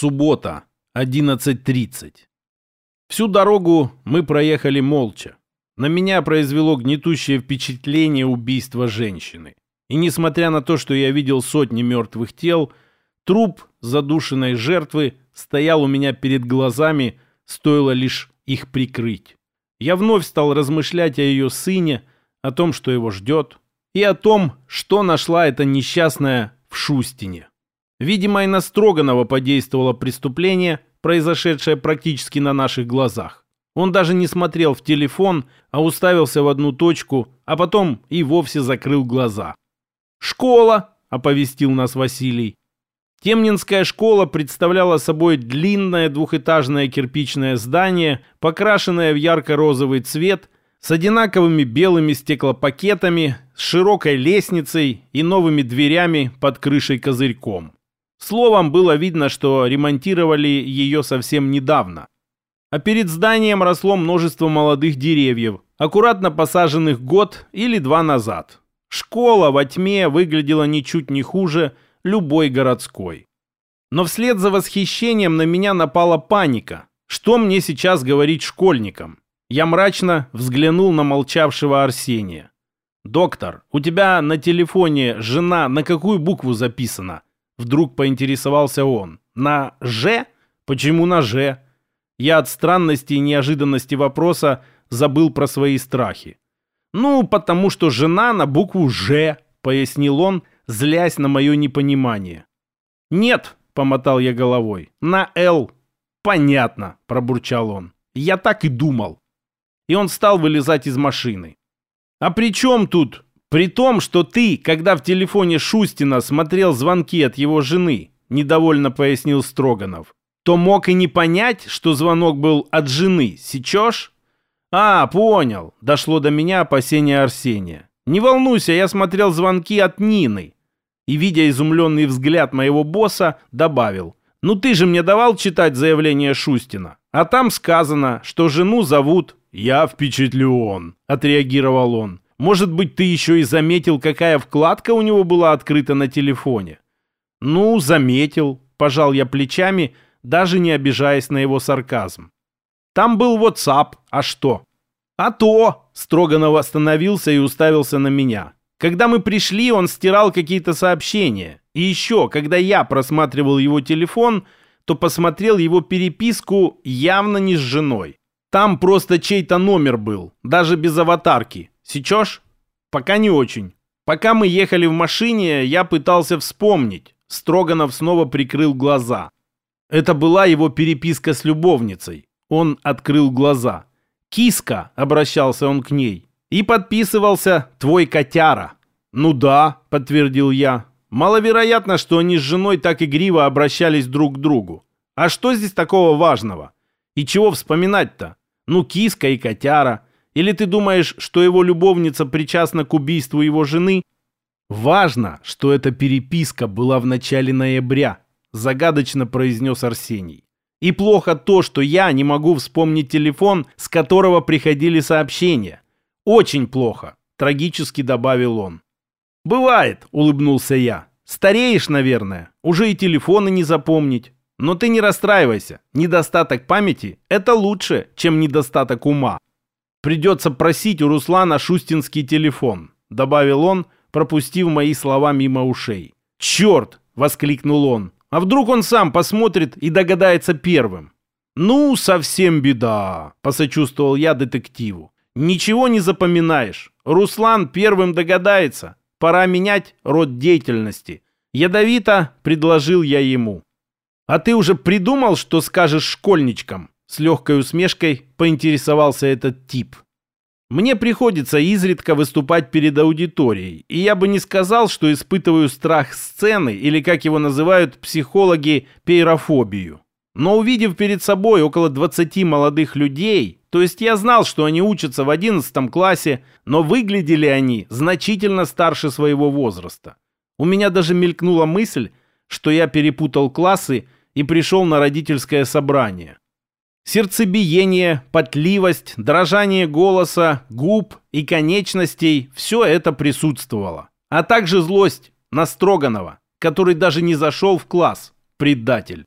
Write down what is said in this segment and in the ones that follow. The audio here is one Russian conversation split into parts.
Суббота, 11.30. Всю дорогу мы проехали молча. На меня произвело гнетущее впечатление убийства женщины. И несмотря на то, что я видел сотни мертвых тел, труп задушенной жертвы стоял у меня перед глазами, стоило лишь их прикрыть. Я вновь стал размышлять о ее сыне, о том, что его ждет, и о том, что нашла эта несчастная в Шустине. Видимо, и на Строганова подействовало преступление, произошедшее практически на наших глазах. Он даже не смотрел в телефон, а уставился в одну точку, а потом и вовсе закрыл глаза. «Школа!» – оповестил нас Василий. Темнинская школа представляла собой длинное двухэтажное кирпичное здание, покрашенное в ярко-розовый цвет, с одинаковыми белыми стеклопакетами, с широкой лестницей и новыми дверями под крышей козырьком. Словом, было видно, что ремонтировали ее совсем недавно. А перед зданием росло множество молодых деревьев, аккуратно посаженных год или два назад. Школа во тьме выглядела ничуть не хуже любой городской. Но вслед за восхищением на меня напала паника. Что мне сейчас говорить школьникам? Я мрачно взглянул на молчавшего Арсения. «Доктор, у тебя на телефоне жена на какую букву записана?» Вдруг поинтересовался он. «На «Ж»? Почему на «Ж»?» Я от странности и неожиданности вопроса забыл про свои страхи. «Ну, потому что жена на букву «Ж», — пояснил он, злясь на мое непонимание. «Нет», — помотал я головой, — «на «Л». «Понятно», — пробурчал он. «Я так и думал». И он стал вылезать из машины. «А при чем тут при том, что ты, когда в телефоне Шустина смотрел звонки от его жены, недовольно пояснил Строганов, то мог и не понять, что звонок был от жены. Сечешь? А, понял. Дошло до меня опасение Арсения. Не волнуйся, я смотрел звонки от Нины. И, видя изумленный взгляд моего босса, добавил. Ну ты же мне давал читать заявление Шустина. А там сказано, что жену зовут... Я впечатлен, отреагировал он. Может быть, ты еще и заметил, какая вкладка у него была открыта на телефоне? Ну, заметил, пожал я плечами, даже не обижаясь на его сарказм. Там был WhatsApp, а что? А то, Строганов остановился и уставился на меня. Когда мы пришли, он стирал какие-то сообщения. И еще, когда я просматривал его телефон, то посмотрел его переписку явно не с женой. Там просто чей-то номер был, даже без аватарки. Сечешь? Пока не очень. Пока мы ехали в машине, я пытался вспомнить. Строганов снова прикрыл глаза. Это была его переписка с любовницей. Он открыл глаза. «Киска», — обращался он к ней. И подписывался «Твой котяра». «Ну да», — подтвердил я. «Маловероятно, что они с женой так игриво обращались друг к другу. А что здесь такого важного? И чего вспоминать-то? Ну, киска и котяра. Или ты думаешь, что его любовница причастна к убийству его жены? Важно, что эта переписка была в начале ноября, загадочно произнес Арсений. И плохо то, что я не могу вспомнить телефон, с которого приходили сообщения. Очень плохо, трагически добавил он. Бывает, улыбнулся я. Стареешь, наверное, уже и телефоны не запомнить. Но ты не расстраивайся. Недостаток памяти – это лучше, чем недостаток ума. Придется просить у Руслана шустинский телефон», — добавил он, пропустив мои слова мимо ушей. «Черт!» — воскликнул он. «А вдруг он сам посмотрит и догадается первым?» «Ну, совсем беда», — посочувствовал я детективу. «Ничего не запоминаешь. Руслан первым догадается. Пора менять род деятельности». Ядовито предложил я ему. «А ты уже придумал, что скажешь школьничкам?» С легкой усмешкой поинтересовался этот тип. Мне приходится изредка выступать перед аудиторией, и я бы не сказал, что испытываю страх сцены или, как его называют психологи, пейрофобию. Но увидев перед собой около 20 молодых людей, то есть я знал, что они учатся в 11 классе, но выглядели они значительно старше своего возраста. У меня даже мелькнула мысль, что я перепутал классы и пришел на родительское собрание. Сердцебиение, потливость, дрожание голоса, губ и конечностей – все это присутствовало. А также злость на Строганова, который даже не зашел в класс. Предатель.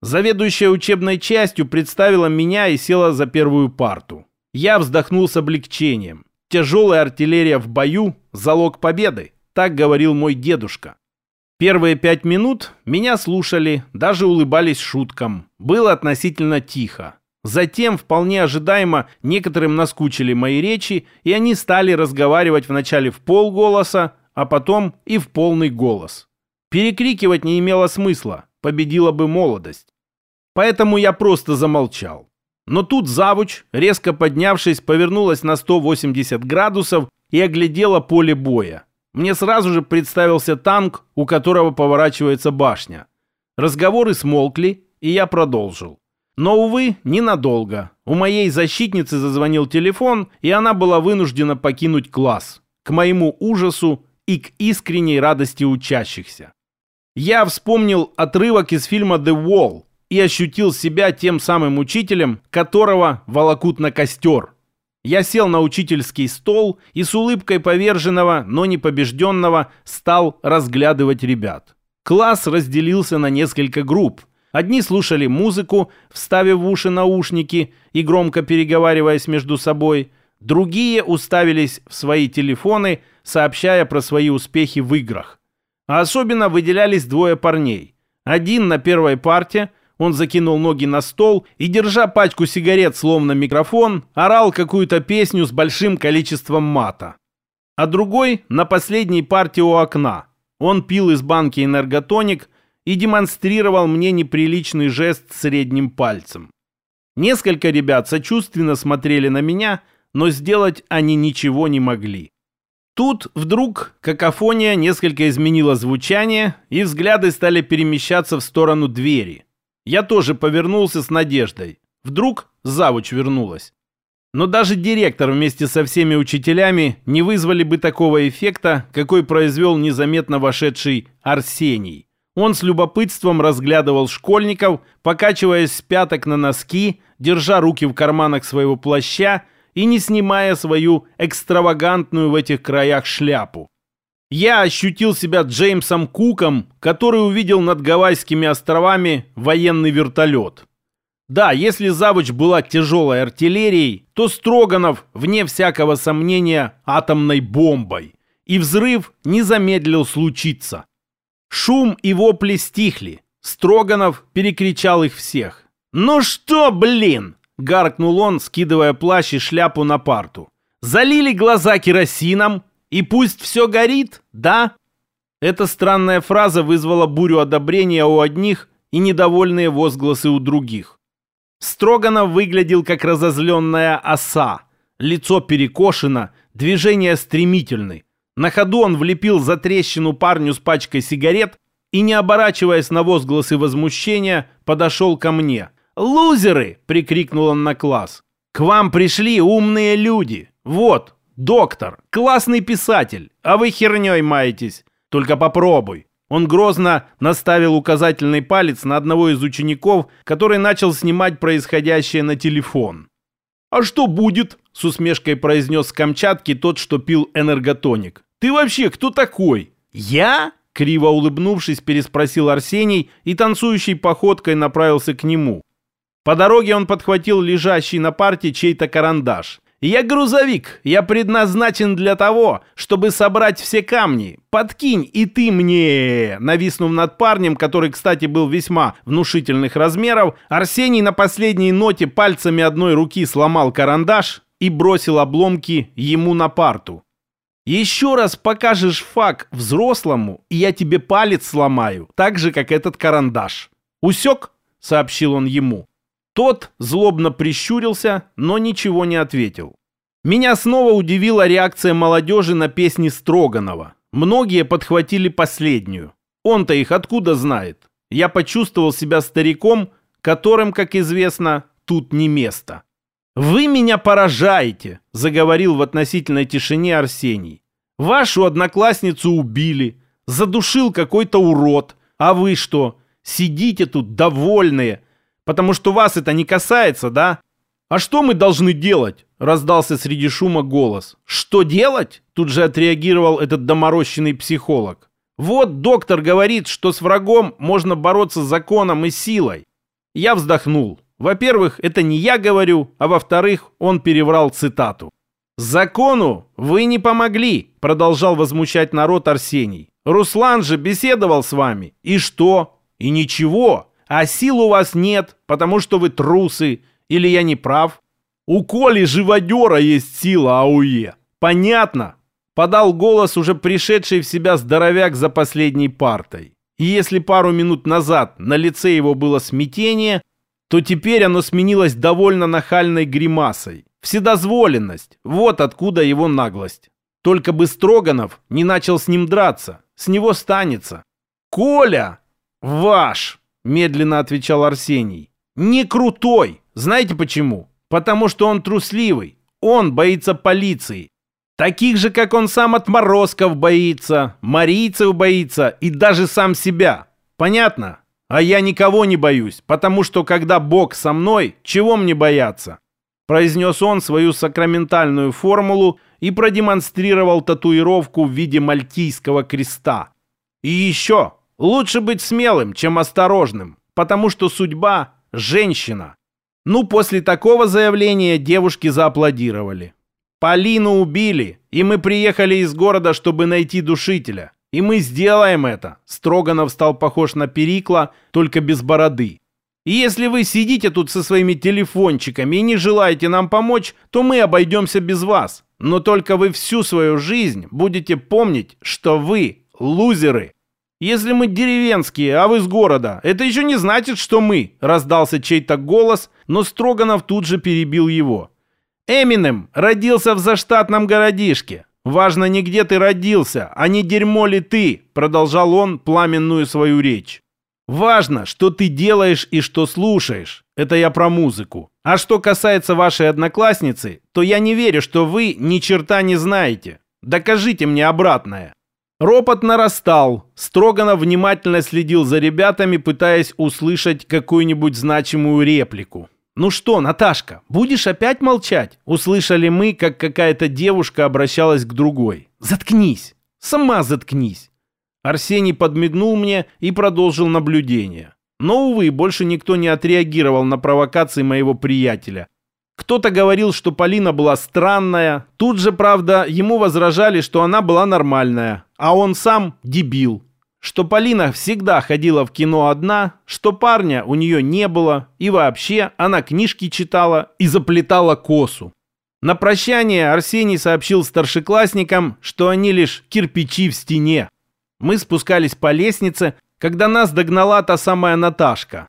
Заведующая учебной частью представила меня и села за первую парту. Я вздохнул с облегчением. Тяжелая артиллерия в бою – залог победы, так говорил мой дедушка. Первые пять минут меня слушали, даже улыбались шуткам. Было относительно тихо. Затем, вполне ожидаемо, некоторым наскучили мои речи, и они стали разговаривать вначале в полголоса, а потом и в полный голос. Перекрикивать не имело смысла, победила бы молодость. Поэтому я просто замолчал. Но тут завуч, резко поднявшись, повернулась на 180 градусов и оглядела поле боя. Мне сразу же представился танк, у которого поворачивается башня. Разговоры смолкли, и я продолжил. Но, увы, ненадолго. У моей защитницы зазвонил телефон, и она была вынуждена покинуть класс. К моему ужасу и к искренней радости учащихся. Я вспомнил отрывок из фильма «The Wall» и ощутил себя тем самым учителем, которого волокут на костер. Я сел на учительский стол и с улыбкой поверженного, но не побежденного, стал разглядывать ребят. Класс разделился на несколько групп – Одни слушали музыку, вставив в уши наушники и громко переговариваясь между собой. Другие уставились в свои телефоны, сообщая про свои успехи в играх. А особенно выделялись двое парней. Один на первой парте, он закинул ноги на стол и, держа пачку сигарет словно микрофон, орал какую-то песню с большим количеством мата. А другой на последней парте у окна. Он пил из банки энерготоник, и демонстрировал мне неприличный жест средним пальцем. Несколько ребят сочувственно смотрели на меня, но сделать они ничего не могли. Тут вдруг какофония несколько изменила звучание, и взгляды стали перемещаться в сторону двери. Я тоже повернулся с надеждой. Вдруг завуч вернулась. Но даже директор вместе со всеми учителями не вызвали бы такого эффекта, какой произвел незаметно вошедший Арсений. Он с любопытством разглядывал школьников, покачиваясь с пяток на носки, держа руки в карманах своего плаща и не снимая свою экстравагантную в этих краях шляпу. Я ощутил себя Джеймсом Куком, который увидел над Гавайскими островами военный вертолет. Да, если завуч была тяжелой артиллерией, то Строганов, вне всякого сомнения, атомной бомбой. И взрыв не замедлил случиться. Шум и вопли стихли. Строганов перекричал их всех. «Ну что, блин!» — гаркнул он, скидывая плащ и шляпу на парту. «Залили глаза керосином, и пусть все горит, да?» Эта странная фраза вызвала бурю одобрения у одних и недовольные возгласы у других. Строганов выглядел как разозленная оса. Лицо перекошено, движения стремительны. На ходу он влепил за трещину парню с пачкой сигарет и, не оборачиваясь на возгласы возмущения, подошел ко мне. «Лузеры!» — прикрикнул он на класс. «К вам пришли умные люди. Вот, доктор, классный писатель, а вы херней маетесь. Только попробуй». Он грозно наставил указательный палец на одного из учеников, который начал снимать происходящее на телефон. «А что будет?» — с усмешкой произнес с Камчатки тот, что пил энерготоник. «Ты вообще кто такой?» «Я?» — криво улыбнувшись, переспросил Арсений и танцующей походкой направился к нему. По дороге он подхватил лежащий на парте чей-то карандаш. «Я грузовик. Я предназначен для того, чтобы собрать все камни. Подкинь и ты мне!» Нависнув над парнем, который, кстати, был весьма внушительных размеров, Арсений на последней ноте пальцами одной руки сломал карандаш и бросил обломки ему на парту. «Еще раз покажешь фак взрослому, и я тебе палец сломаю, так же, как этот карандаш. Усек?» — сообщил он ему. Тот злобно прищурился, но ничего не ответил. Меня снова удивила реакция молодежи на песни Строганова. Многие подхватили последнюю. Он-то их откуда знает? Я почувствовал себя стариком, которым, как известно, тут не место. «Вы меня поражаете», — заговорил в относительной тишине Арсений. «Вашу одноклассницу убили, задушил какой-то урод, а вы что, сидите тут довольные, Потому что вас это не касается, да? А что мы должны делать? Раздался среди шума голос. Что делать? Тут же отреагировал этот доморощенный психолог. Вот доктор говорит, что с врагом можно бороться законом и силой. Я вздохнул. Во-первых, это не я говорю, а во-вторых, он переврал цитату. «Закону вы не помогли», — продолжал возмущать народ Арсений. «Руслан же беседовал с вами. И что? И ничего. А сил у вас нет, потому что вы трусы. Или я не прав? У Коли живодера есть сила АУЕ. Понятно?» Подал голос уже пришедший в себя здоровяк за последней партой. И если пару минут назад на лице его было смятение, то теперь оно сменилось довольно нахальной гримасой. Вседозволенность. Вот откуда его наглость. Только бы Строганов не начал с ним драться. С него станется. «Коля!» «Ваш!» — медленно отвечал Арсений. «Не крутой! Знаете почему? Потому что он трусливый. Он боится полиции. Таких же, как он сам, отморозков боится, марийцев боится и даже сам себя. Понятно? А я никого не боюсь, потому что когда Бог со мной, чего мне бояться? Произнес он свою сакраментальную формулу и продемонстрировал татуировку в виде мальтийского креста. И еще, лучше быть смелым, чем осторожным, потому что судьба – женщина. Ну, после такого заявления девушки зааплодировали. Полину убили, и мы приехали из города, чтобы найти душителя. И мы сделаем это. Строганов стал похож на Перикла, только без бороды. И если вы сидите тут со своими телефончиками и не желаете нам помочь, то мы обойдемся без вас. Но только вы всю свою жизнь будете помнить, что вы лузеры. Если мы деревенские, а вы с города, это еще не значит, что мы, раздался чей-то голос, но Строганов тут же перебил его. Эминем родился в заштатном городишке. «Важно не где ты родился, а не дерьмо ли ты», — продолжал он пламенную свою речь. «Важно, что ты делаешь и что слушаешь. Это я про музыку. А что касается вашей одноклассницы, то я не верю, что вы ни черта не знаете. Докажите мне обратное». Ропот нарастал. Строганов внимательно следил за ребятами, пытаясь услышать какую-нибудь значимую реплику. «Ну что, Наташка, будешь опять молчать?» Услышали мы, как какая-то девушка обращалась к другой. «Заткнись! Сама заткнись!» Арсений подмигнул мне и продолжил наблюдение. Но, увы, больше никто не отреагировал на провокации моего приятеля. Кто-то говорил, что Полина была странная. Тут же, правда, ему возражали, что она была нормальная. А он сам дебил что Полина всегда ходила в кино одна, что парня у нее не было, и вообще она книжки читала и заплетала косу. На прощание Арсений сообщил старшеклассникам, что они лишь кирпичи в стене. Мы спускались по лестнице, когда нас догнала та самая Наташка.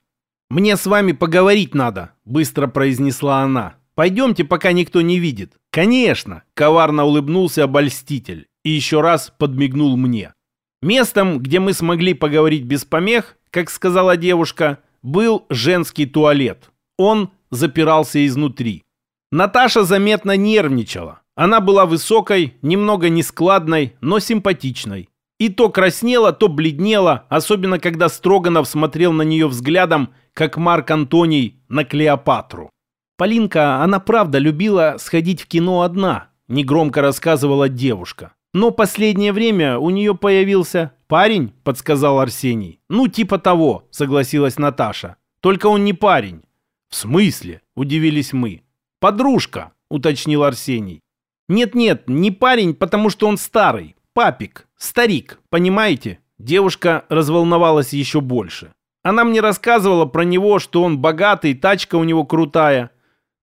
«Мне с вами поговорить надо», — быстро произнесла она. «Пойдемте, пока никто не видит». «Конечно», — коварно улыбнулся обольститель и еще раз подмигнул мне. Местом, где мы смогли поговорить без помех, как сказала девушка, был женский туалет. Он запирался изнутри. Наташа заметно нервничала. Она была высокой, немного нескладной, но симпатичной. И то краснела, то бледнела, особенно когда Строганов смотрел на нее взглядом, как Марк Антоний на Клеопатру. Полинка, она правда любила сходить в кино одна, негромко рассказывала девушка. Но последнее время у нее появился парень, подсказал Арсений. Ну, типа того, согласилась Наташа. Только он не парень. В смысле? Удивились мы. Подружка, уточнил Арсений. Нет-нет, не парень, потому что он старый. Папик, старик, понимаете? Девушка разволновалась еще больше. Она мне рассказывала про него, что он богатый, тачка у него крутая.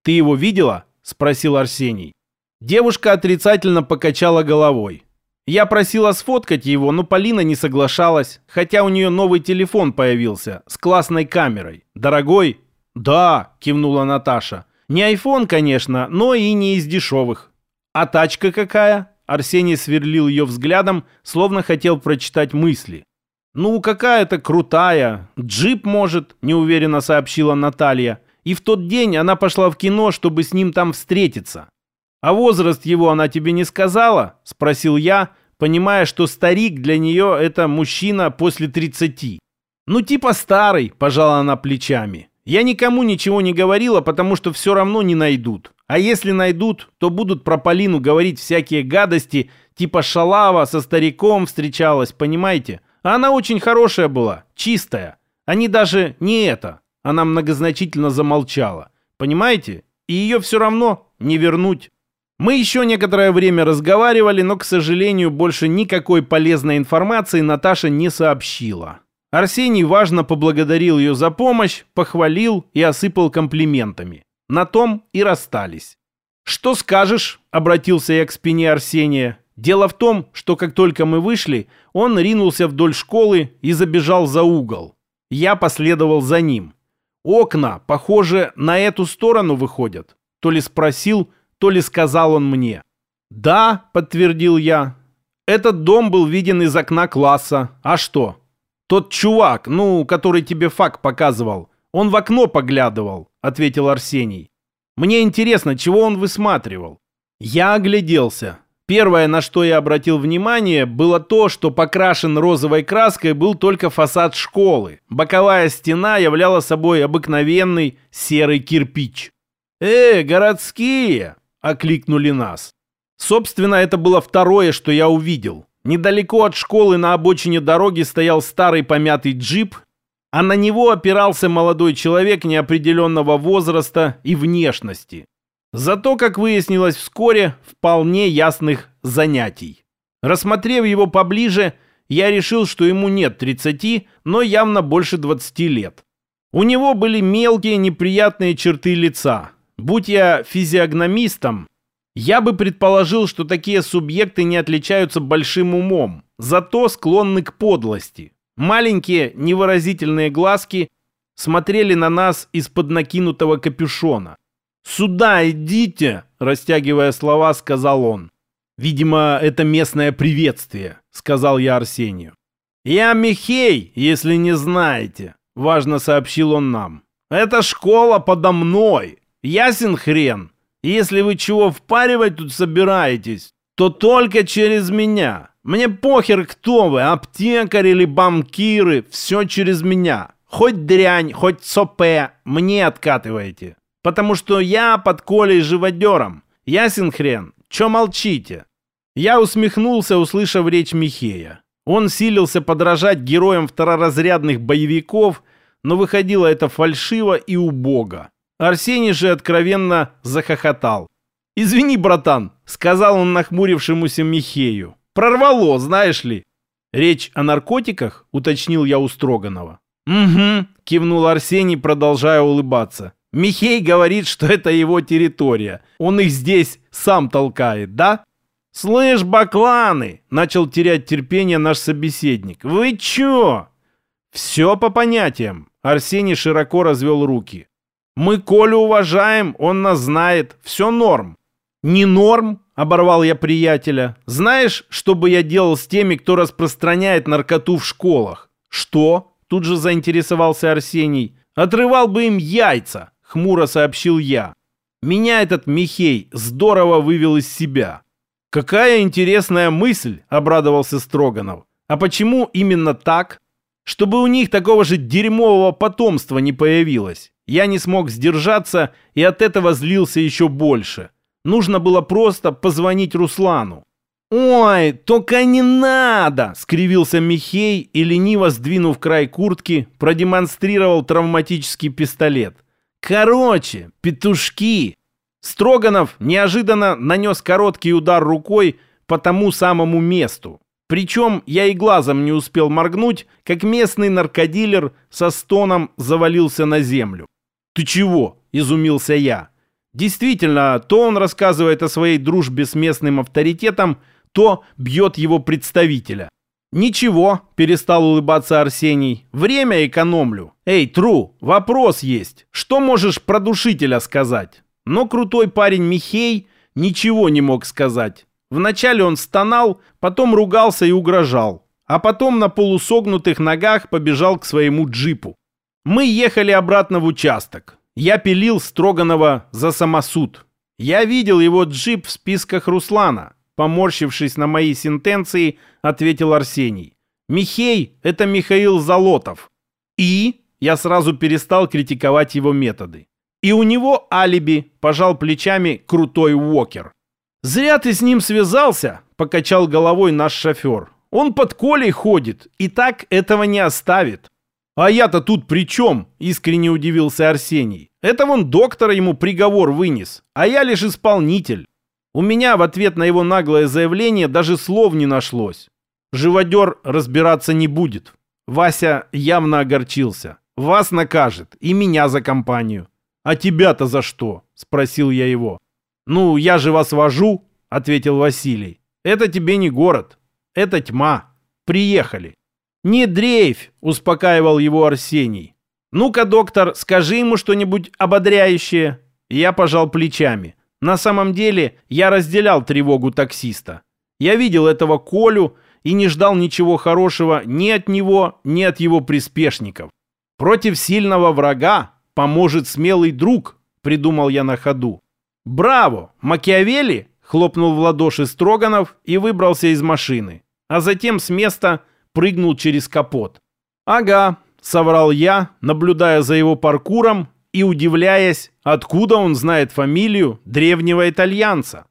Ты его видела? Спросил Арсений. Девушка отрицательно покачала головой. Я просила сфоткать его, но Полина не соглашалась, хотя у нее новый телефон появился с классной камерой. Дорогой? Да, кивнула Наташа. Не айфон, конечно, но и не из дешевых. А тачка какая? Арсений сверлил ее взглядом, словно хотел прочитать мысли. «Ну, какая-то крутая. Джип, может», — неуверенно сообщила Наталья. И в тот день она пошла в кино, чтобы с ним там встретиться. «А возраст его она тебе не сказала?» – спросил я, понимая, что старик для нее – это мужчина после 30. «Ну, типа старый», – пожала она плечами. «Я никому ничего не говорила, потому что все равно не найдут. А если найдут, то будут про Полину говорить всякие гадости, типа шалава со стариком встречалась, понимаете? А она очень хорошая была, чистая. Они даже не это». Она многозначительно замолчала. Понимаете? И ее все равно не вернуть. Мы еще некоторое время разговаривали, но, к сожалению, больше никакой полезной информации Наташа не сообщила. Арсений важно поблагодарил ее за помощь, похвалил и осыпал комплиментами. На том и расстались. «Что скажешь?» – обратился я к спине Арсения. Дело в том, что как только мы вышли, он ринулся вдоль школы и забежал за угол. Я последовал за ним. Окна, похоже, на эту сторону выходят. То ли спросил, то ли сказал он мне. «Да», — подтвердил я. «Этот дом был виден из окна класса. А что?» «Тот чувак, ну, который тебе факт показывал. Он в окно поглядывал», — ответил Арсений. «Мне интересно, чего он высматривал?» Я огляделся. Первое, на что я обратил внимание, было то, что покрашен розовой краской был только фасад школы. Боковая стена являла собой обыкновенный серый кирпич. «Э, городские!» — окликнули нас. Собственно, это было второе, что я увидел. Недалеко от школы на обочине дороги стоял старый помятый джип, а на него опирался молодой человек неопределенного возраста и внешности. Зато, как выяснилось вскоре, вполне ясных занятий. Рассмотрев его поближе, я решил, что ему нет 30, но явно больше 20 лет. У него были мелкие неприятные черты лица. Будь я физиогномистом, я бы предположил, что такие субъекты не отличаются большим умом, зато склонны к подлости. Маленькие невыразительные глазки смотрели на нас из-под накинутого капюшона. «Сюда идите!» – растягивая слова, сказал он. «Видимо, это местное приветствие», – сказал я Арсению. «Я Михей, если не знаете», – важно сообщил он нам. «Это школа подо мной. Ясен хрен. Если вы чего впаривать тут собираетесь, то только через меня. Мне похер, кто вы, аптекарь или банкиры, все через меня. Хоть дрянь, хоть сопе, мне откатываете. Потому что я под Колей живодером. Ясен хрен? Че молчите?» Я усмехнулся, услышав речь Михея. Он силился подражать героям второразрядных боевиков, но выходило это фальшиво и убого. Арсений же откровенно захохотал. «Извини, братан», — сказал он нахмурившемуся Михею. «Прорвало, знаешь ли». «Речь о наркотиках?» — уточнил я у Строганова. «Угу», — кивнул Арсений, продолжая улыбаться. Михей говорит, что это его территория. Он их здесь сам толкает, да? «Слышь, бакланы!» — начал терять терпение наш собеседник. «Вы чё?» «Все по понятиям». Арсений широко развел руки. «Мы Колю уважаем, он нас знает. Все норм». «Не норм?» — оборвал я приятеля. «Знаешь, что бы я делал с теми, кто распространяет наркоту в школах?» «Что?» — тут же заинтересовался Арсений. «Отрывал бы им яйца хмуро сообщил я. Меня этот Михей здорово вывел из себя. Какая интересная мысль, обрадовался Строганов. А почему именно так? Чтобы у них такого же дерьмового потомства не появилось. Я не смог сдержаться и от этого злился еще больше. Нужно было просто позвонить Руслану. «Ой, только не надо!» — скривился Михей и, лениво сдвинув край куртки, продемонстрировал травматический пистолет — Короче, петушки. Строганов неожиданно нанес короткий удар рукой по тому самому месту. Причем я и глазом не успел моргнуть, как местный наркодилер со стоном завалился на землю. «Ты чего?» – изумился я. Действительно, то он рассказывает о своей дружбе с местным авторитетом, то бьет его представителя. «Ничего», — перестал улыбаться Арсений. «Время экономлю. Эй, Тру, вопрос есть. Что можешь про душителя сказать?» Но крутой парень Михей ничего не мог сказать. Вначале он стонал, потом ругался и угрожал. А потом на полусогнутых ногах побежал к своему джипу. Мы ехали обратно в участок. Я пилил Строганова за самосуд. Я видел его джип в списках Руслана. Поморщившись на мои сентенции, ответил Арсений. «Михей — это Михаил Золотов». «И?» Я сразу перестал критиковать его методы. «И у него алиби», — пожал плечами крутой Уокер. «Зря ты с ним связался», — покачал головой наш шофер. «Он под Колей ходит, и так этого не оставит». «А я-то тут при чем?» – искренне удивился Арсений. «Это вон доктор ему приговор вынес, а я лишь исполнитель». У меня в ответ на его наглое заявление даже слов не нашлось. Живодер разбираться не будет. Вася явно огорчился. Вас накажет и меня за компанию. А тебя-то за что? Спросил я его. Ну, я же вас вожу, ответил Василий. Это тебе не город. Это тьма. Приехали. Не дрейфь, успокаивал его Арсений. Ну-ка, доктор, скажи ему что-нибудь ободряющее. Я пожал плечами. На самом деле, я разделял тревогу таксиста. Я видел этого Колю и не ждал ничего хорошего ни от него, ни от его приспешников. Против сильного врага поможет смелый друг, придумал я на ходу. Браво! Макиавелли! Хлопнул в ладоши Строганов и выбрался из машины, а затем с места прыгнул через капот. Ага, соврал я, наблюдая за его паркуром и удивляясь, откуда он знает фамилию древнего итальянца.